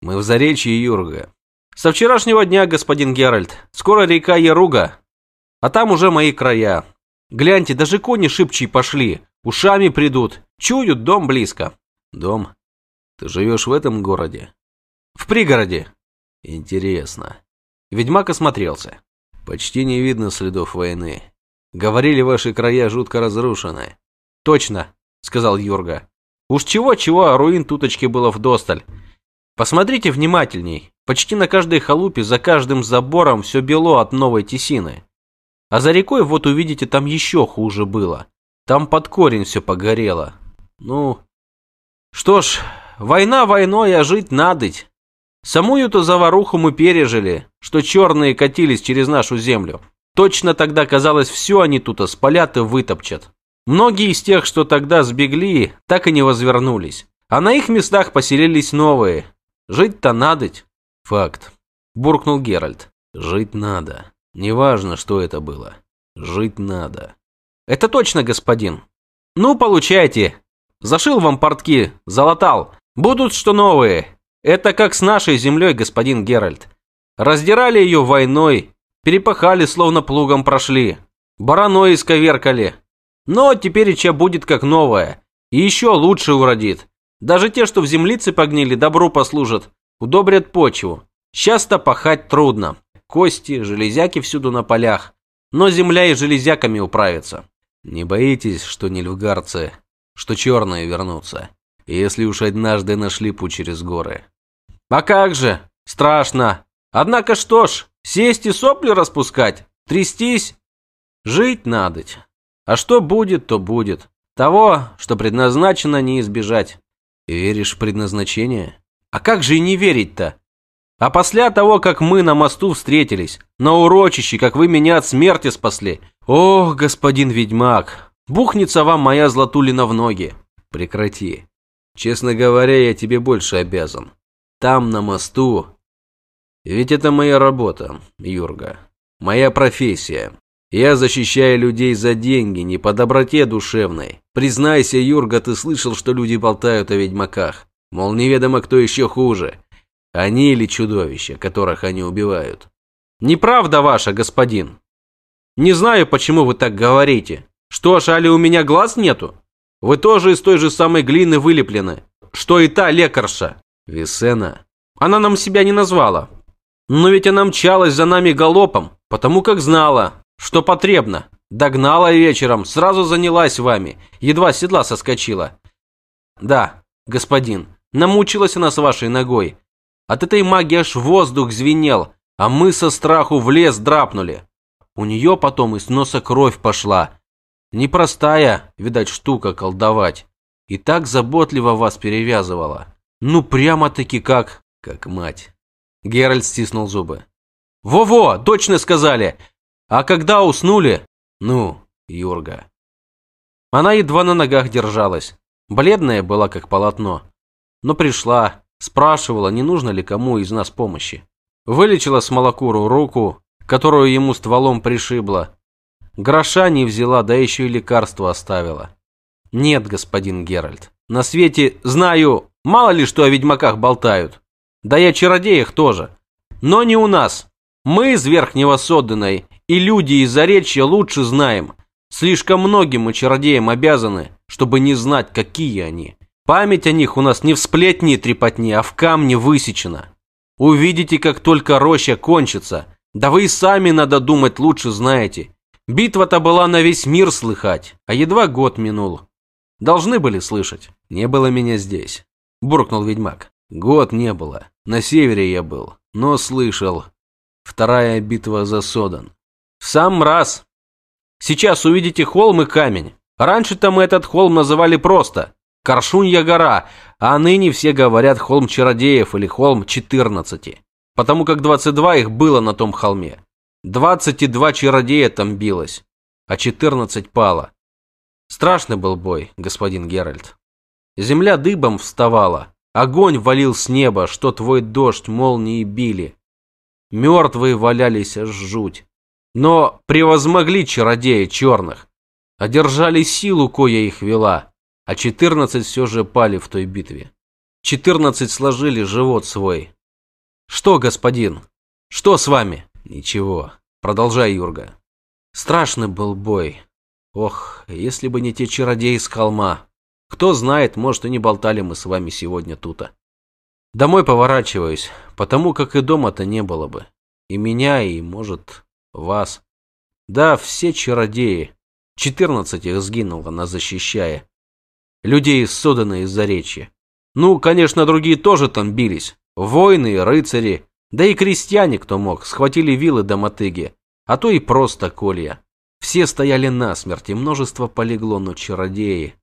Мы в Заречье Юрга. Со вчерашнего дня, господин Геральт. Скоро река Яруга. А там уже мои края. Гляньте, даже кони шибчие пошли. Ушами придут. Чуют, дом близко. Дом? Ты живешь в этом городе? В пригороде. Интересно. Ведьмак осмотрелся. Почти не видно следов войны. Говорили, ваши края жутко разрушены. Точно, сказал Юрга. Уж чего-чего, а руин туточки было вдосталь. Посмотрите внимательней. Почти на каждой халупе, за каждым забором все бело от новой тесины. А за рекой, вот увидите, там еще хуже было. Там под корень все погорело. Ну, что ж, война войной, а жить надоть. Самую-то заваруху мы пережили, что черные катились через нашу землю. Точно тогда казалось, все они тут спалят и вытопчат. Многие из тех, что тогда сбегли, так и не возвернулись. А на их местах поселились новые. Жить-то надоть. Факт. Буркнул Геральт. Жить надо. Неважно, что это было. Жить надо. Это точно, господин. Ну, получайте. Зашил вам портки, залатал. Будут что новые. Это как с нашей землей, господин Геральт. Раздирали ее войной, перепахали, словно плугом прошли. Бараной исковеркали. Но теперь че будет как новое. И еще лучше уродит. Даже те, что в землице погнили, добру послужат. Удобрят почву. Часто пахать трудно. Кости, железяки всюду на полях. Но земля и железяками управится. Не боитесь, что нильфгарцы, что черные вернутся, если уж однажды нашли путь через горы? А как же? Страшно. Однако что ж, сесть и сопли распускать? Трястись? Жить надоть. А что будет, то будет. Того, что предназначено, не избежать. Веришь в предназначение? А как же и не верить-то? А после того, как мы на мосту встретились, на урочище, как вы меня от смерти спасли. Ох, господин ведьмак, бухнется вам моя златулина в ноги. Прекрати. Честно говоря, я тебе больше обязан. Там, на мосту... Ведь это моя работа, Юрга. Моя профессия. Я защищаю людей за деньги, не по доброте душевной. Признайся, Юрга, ты слышал, что люди болтают о ведьмаках. Мол, неведомо кто еще хуже. Они или чудовища, которых они убивают. Неправда ваша, господин. Не знаю, почему вы так говорите. Что ж, али у меня глаз нету? Вы тоже из той же самой глины вылеплены, что и та лекарша. Весена. Она нам себя не назвала. Но ведь она мчалась за нами галопом, потому как знала, что потребно. Догнала вечером, сразу занялась вами, едва седла соскочила. Да, господин, намучилась она с вашей ногой. От этой магии аж воздух звенел, а мы со страху в лес драпнули. У нее потом из носа кровь пошла. Непростая, видать, штука колдовать. И так заботливо вас перевязывала. Ну, прямо-таки как... Как мать. Геральт стиснул зубы. «Во-во, точно сказали! А когда уснули? Ну, Юрга. Она едва на ногах держалась. Бледная была, как полотно. Но пришла, спрашивала, не нужно ли кому из нас помощи. Вылечила смолокуру руку, которую ему стволом пришибла. Гроша не взяла, да еще и лекарство оставила. Нет, господин Геральт, на свете, знаю, мало ли что о ведьмаках болтают. Да о чародеях тоже. Но не у нас. Мы из Верхнего Соддена и люди из Заречья лучше знаем. Слишком многим мы чародеям обязаны, чтобы не знать, какие они. Память о них у нас не в сплетни и трепотни, а в камне высечена. Увидите, как только роща кончится. Да вы и сами, надо думать, лучше знаете. Битва-то была на весь мир слыхать, а едва год минул. Должны были слышать. Не было меня здесь, буркнул ведьмак. Год не было. На севере я был, но слышал. Вторая битва за Содан. В сам раз. Сейчас увидите холм и камень. Раньше-то мы этот холм называли просто Коршунья гора, а ныне все говорят холм чародеев или холм 14, потому как 22 их было на том холме. 22 чародея там билось, а 14 пало. Страшный был бой, господин Геральт. Земля дыбом вставала, огонь валил с неба, что твой дождь молнии били. Мертвые валялись жуть. Но превозмогли чародеи черных, одержали силу, коя их вела, а четырнадцать все же пали в той битве. Четырнадцать сложили живот свой. Что, господин? Что с вами? Ничего. Продолжай, Юрга. Страшный был бой. Ох, если бы не те чародеи с холма. Кто знает, может, и не болтали мы с вами сегодня тута. Домой поворачиваюсь, потому как и дома-то не было бы. И меня, и, может, вас. Да, все чародеи. Четырнадцать их сгинуло, нас защищая. Людей из Содана из Заречья. Ну, конечно, другие тоже там бились. Воины рыцари, да и крестьяне, кто мог, схватили вилы до мотыги, а то и просто колья. Все стояли насмерть, и множество полегло, но чародеи.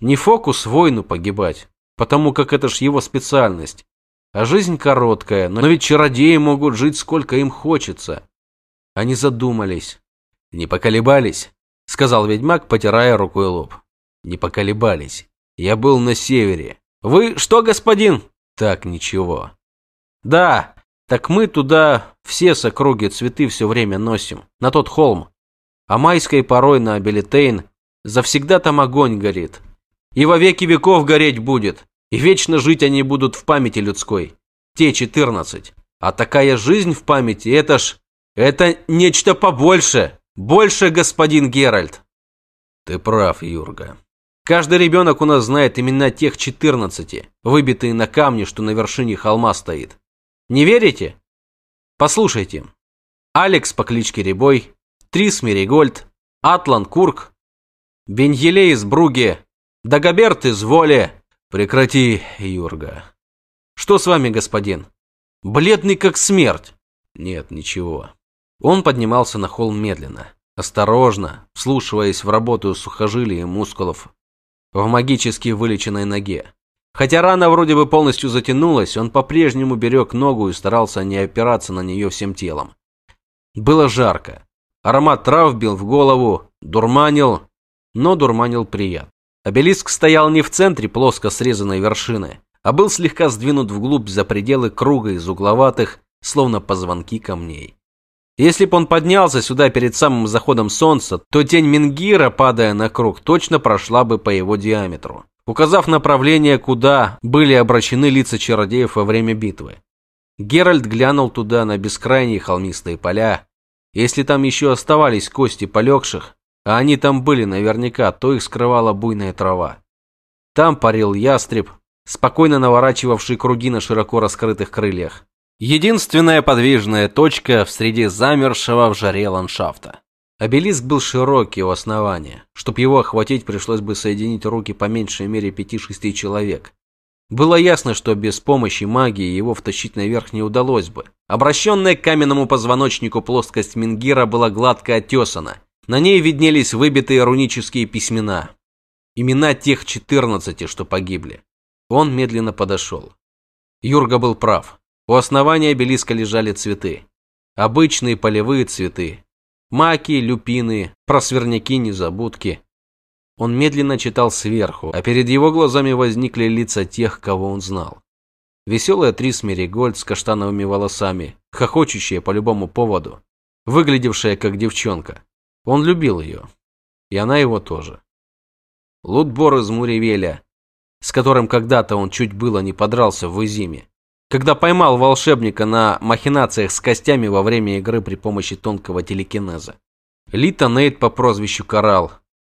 Не фокус воину погибать, потому как это ж его специальность. А жизнь короткая, но ведь чародеи могут жить сколько им хочется. Они задумались. Не поколебались, сказал ведьмак, потирая рукой лоб. Не поколебались. Я был на севере. Вы что, господин? Так, ничего. Да, так мы туда все с округи цветы все время носим, на тот холм. А майской порой на Абилитейн завсегда там огонь горит. И во веки веков гореть будет, и вечно жить они будут в памяти людской. Те четырнадцать. А такая жизнь в памяти, это ж... Это нечто побольше. Больше, господин Геральт. Ты прав, Юрга. Каждый ребенок у нас знает имена тех четырнадцати, выбитые на камне, что на вершине холма стоит. Не верите? Послушайте. Алекс по кличке Рябой, Трис Меригольд, Атлан Курк, Беньелей из Бруги, Дагоберт из Воли. Прекрати, Юрга. Что с вами, господин? Бледный как смерть. Нет, ничего. Он поднимался на холм медленно, осторожно, вслушиваясь в работу сухожилий и мускулов в магически вылеченной ноге. Хотя рана вроде бы полностью затянулась, он по-прежнему берег ногу и старался не опираться на нее всем телом. Было жарко. Аромат трав бил в голову, дурманил, но дурманил приятно. Обелиск стоял не в центре плоско срезанной вершины, а был слегка сдвинут вглубь за пределы круга из угловатых, словно позвонки камней. Если бы он поднялся сюда перед самым заходом солнца, то тень Мингира, падая на круг, точно прошла бы по его диаметру указав направление, куда были обращены лица чародеев во время битвы. Геральт глянул туда на бескрайние холмистые поля. Если там еще оставались кости полегших, а они там были наверняка, то их скрывала буйная трава. Там парил ястреб, спокойно наворачивавший круги на широко раскрытых крыльях. Единственная подвижная точка в среди замершего в жаре ландшафта. Обелиск был широкий у основания. Чтоб его охватить, пришлось бы соединить руки по меньшей мере пяти-шести человек. Было ясно, что без помощи магии его втащить наверх не удалось бы. Обращенная к каменному позвоночнику плоскость Мингира была гладко отесана. На ней виднелись выбитые рунические письмена. Имена тех четырнадцати, что погибли. Он медленно подошел. Юрга был прав. У основания обелиска лежали цветы. Обычные полевые цветы, Маки, люпины, просверняки, незабудки. Он медленно читал сверху, а перед его глазами возникли лица тех, кого он знал. Веселая Трис Меригольд с каштановыми волосами, хохочущая по любому поводу, выглядевшая как девчонка. Он любил ее. И она его тоже. Лутбор из Муревеля, с которым когда-то он чуть было не подрался в Изиме когда поймал волшебника на махинациях с костями во время игры при помощи тонкого телекинеза. Лита Нейт по прозвищу Коралл.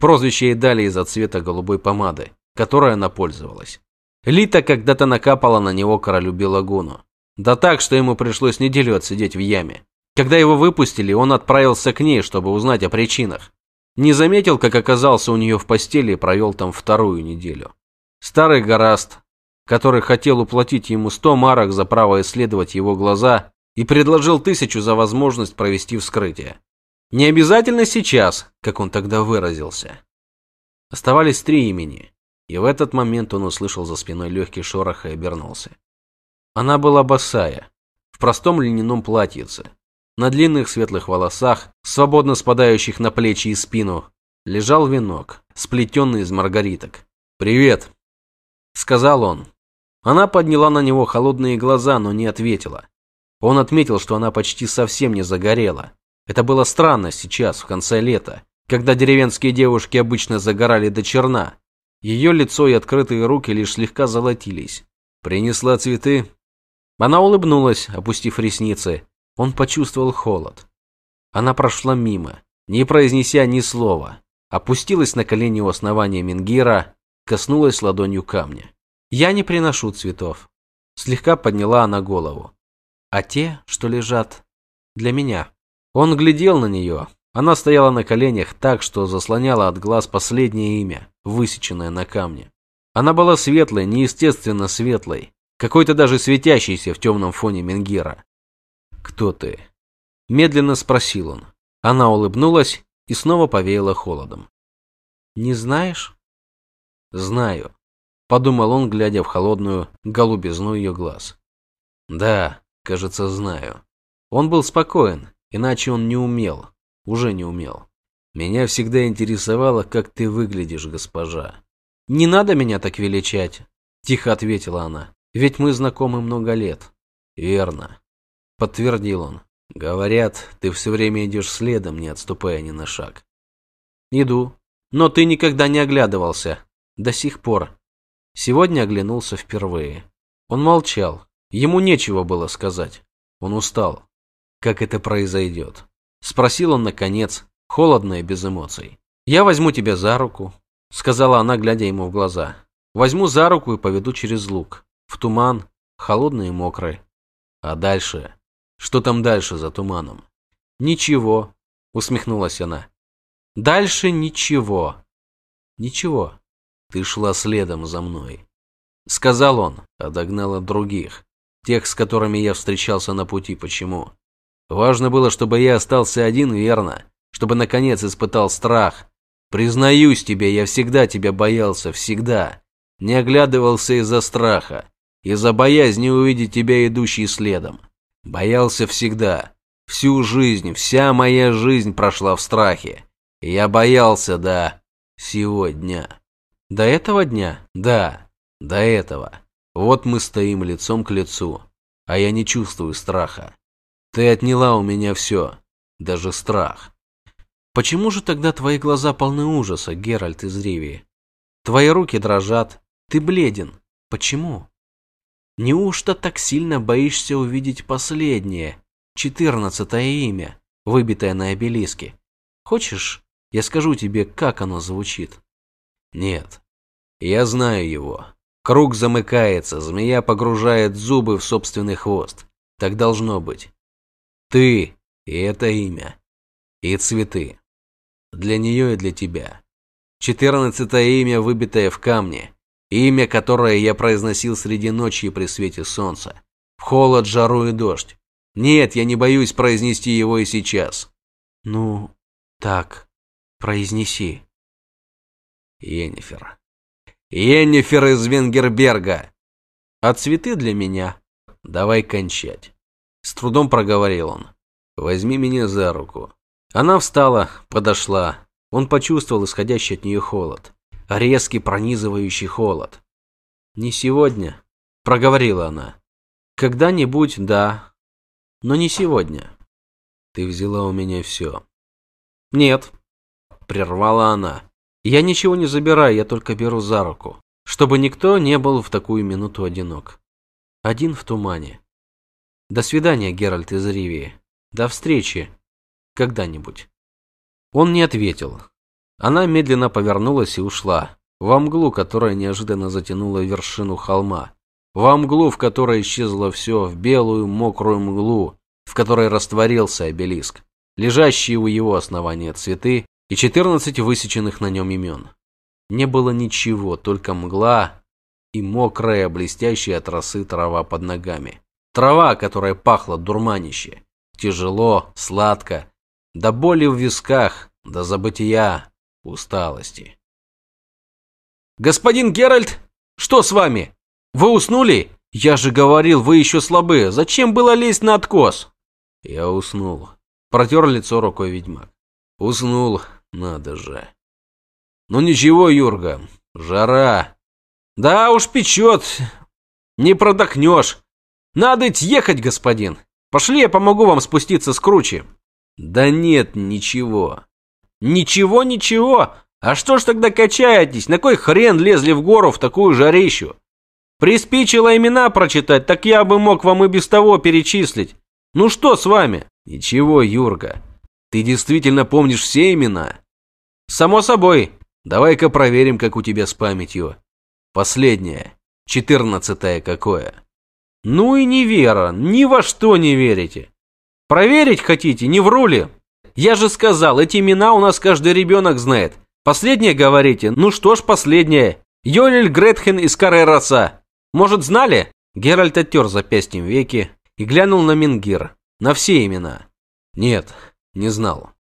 Прозвище ей дали из-за цвета голубой помады, которой она пользовалась. Лита когда-то накапала на него королю Белагуну. Да так, что ему пришлось неделю отсидеть в яме. Когда его выпустили, он отправился к ней, чтобы узнать о причинах. Не заметил, как оказался у нее в постели и провел там вторую неделю. Старый Гораст, который хотел уплатить ему 100 марок за право исследовать его глаза и предложил тысячу за возможность провести вскрытие. Не обязательно сейчас, как он тогда выразился. Оставались три имени, и в этот момент он услышал за спиной легкий шорох и обернулся. Она была босая, в простом льняном платьице. На длинных светлых волосах, свободно спадающих на плечи и спину, лежал венок, сплетенный из маргариток. «Привет», — сказал он, она подняла на него холодные глаза, но не ответила. Он отметил, что она почти совсем не загорела. Это было странно сейчас, в конце лета, когда деревенские девушки обычно загорали до черна. Ее лицо и открытые руки лишь слегка золотились. Принесла цветы?» Она улыбнулась, опустив ресницы. Он почувствовал холод. Она прошла мимо, не произнеся ни слова. Опустилась на колени у основания Мингира, коснулась ладонью камня. «Я не приношу цветов». Слегка подняла она голову. «А те, что лежат, для меня». Он глядел на нее. Она стояла на коленях так, что заслоняла от глаз последнее имя, высеченное на камне. Она была светлой, неестественно светлой, какой-то даже светящейся в темном фоне Менгира. «Кто ты?» Медленно спросил он. Она улыбнулась и снова повеяла холодом. «Не знаешь?» «Знаю», — подумал он, глядя в холодную голубизну ее глаз. «Да, кажется, знаю». Он был спокоен, иначе он не умел, уже не умел. «Меня всегда интересовало, как ты выглядишь, госпожа». «Не надо меня так величать», — тихо ответила она. Ведь мы знакомы много лет. Верно. Подтвердил он. Говорят, ты все время идешь следом, не отступая ни на шаг. Иду. Но ты никогда не оглядывался. До сих пор. Сегодня оглянулся впервые. Он молчал. Ему нечего было сказать. Он устал. Как это произойдет? Спросил он наконец, холодно и без эмоций. «Я возьму тебя за руку», — сказала она, глядя ему в глаза. «Возьму за руку и поведу через луг в туман, холодный и мокрый. А дальше? Что там дальше за туманом? Ничего, усмехнулась она. Дальше ничего. Ничего. Ты шла следом за мной. Сказал он, а догнала других. Тех, с которыми я встречался на пути. Почему? Важно было, чтобы я остался один, верно? Чтобы, наконец, испытал страх. Признаюсь тебе, я всегда тебя боялся, всегда. Не оглядывался из-за страха из-за боязни увидеть тебя идущей следом. Боялся всегда. Всю жизнь, вся моя жизнь прошла в страхе. я боялся до сегодня. До этого дня? Да, до этого. Вот мы стоим лицом к лицу, а я не чувствую страха. Ты отняла у меня все, даже страх. Почему же тогда твои глаза полны ужаса, Геральт из Ривии? Твои руки дрожат, ты бледен. Почему? Неужто так сильно боишься увидеть последнее, четырнадцатое имя, выбитое на обелиске? Хочешь, я скажу тебе, как оно звучит? Нет. Я знаю его. Круг замыкается, змея погружает зубы в собственный хвост. Так должно быть. Ты и это имя. И цветы. Для нее и для тебя. Четырнадцатое имя, выбитое в камне. Имя, которое я произносил среди ночи при свете солнца. В холод, жару и дождь. Нет, я не боюсь произнести его и сейчас. Ну, так, произнеси. Енифер. Енифер из Венгерберга. А цветы для меня? Давай кончать. С трудом проговорил он. Возьми меня за руку. Она встала, подошла. Он почувствовал исходящий от нее холод резкий пронизывающий холод. «Не сегодня», — проговорила она. «Когда-нибудь, да, но не сегодня». «Ты взяла у меня все». «Нет», — прервала она. «Я ничего не забираю, я только беру за руку, чтобы никто не был в такую минуту одинок. Один в тумане. До свидания, Геральт из Ривии. До встречи. Когда-нибудь». Он не ответил. Она медленно повернулась и ушла. Во мглу, которая неожиданно затянула вершину холма. Во мглу, в которой исчезло все, в белую мокрую мглу, в которой растворился обелиск. Лежащие у его основания цветы и четырнадцать высеченных на нем имен. Не было ничего, только мгла и мокрая, блестящая от росы трава под ногами. Трава, которая пахла дурманище. Тяжело, сладко, до боли в висках, до забытия, усталости. «Господин Геральт, что с вами? Вы уснули? Я же говорил, вы еще слабы. Зачем было лезть на откос?» Я уснул. Протер лицо рукой ведьмак. Уснул, надо же. Ну ничего, Юрга, жара. Да уж печет. Не продохнешь. Надо идти ехать, господин. Пошли, я помогу вам спуститься с кручи. Да нет, ничего. Ничего, ничего. А что ж тогда качаетесь? На кой хрен лезли в гору в такую жарищу? Приспичило имена прочитать, так я бы мог вам и без того перечислить. Ну что с вами? Ничего, Юрга. Ты действительно помнишь все имена? Само собой. Давай-ка проверим, как у тебя с памятью. Последнее. Четырнадцатое какое? Ну и не вера, ни во что не верите. Проверить хотите, не вру ли? Я же сказал, эти имена у нас каждый ребенок знает. Последнее говорите? Ну что ж последнее. Йолель Гретхен из Карераса. Может, знали? Геральт оттер запястьем веки и глянул на Мингир. На все имена. Нет, не знал.